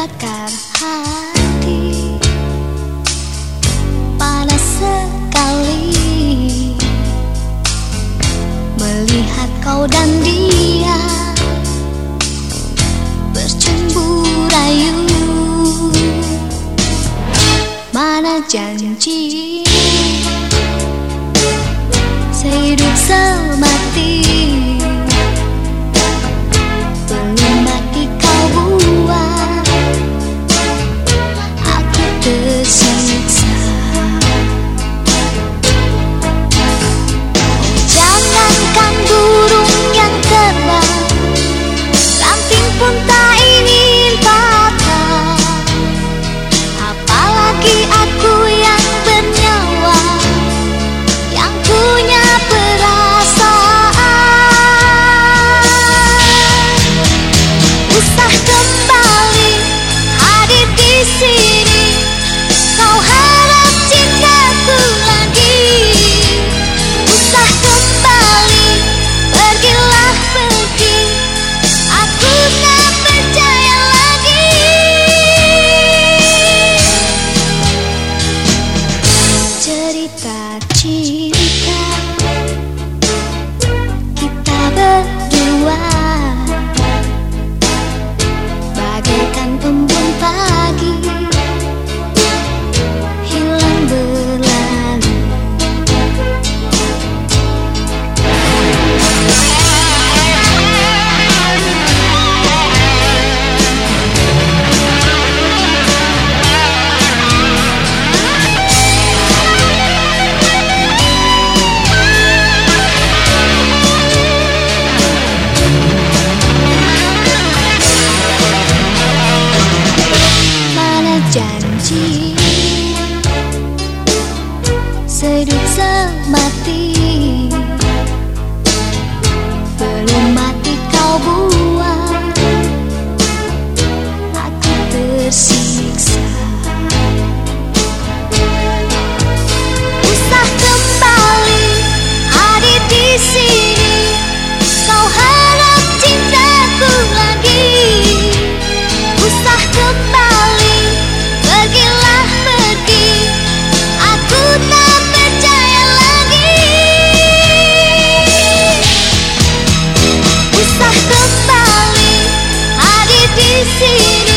bakar hati. Panas sekali. Melihat kau dan dia Bercumbu rayu. Mana janji? Sehidup Con berdua janji Sehidup semati. Belum mati kau buat Aku tersinggung se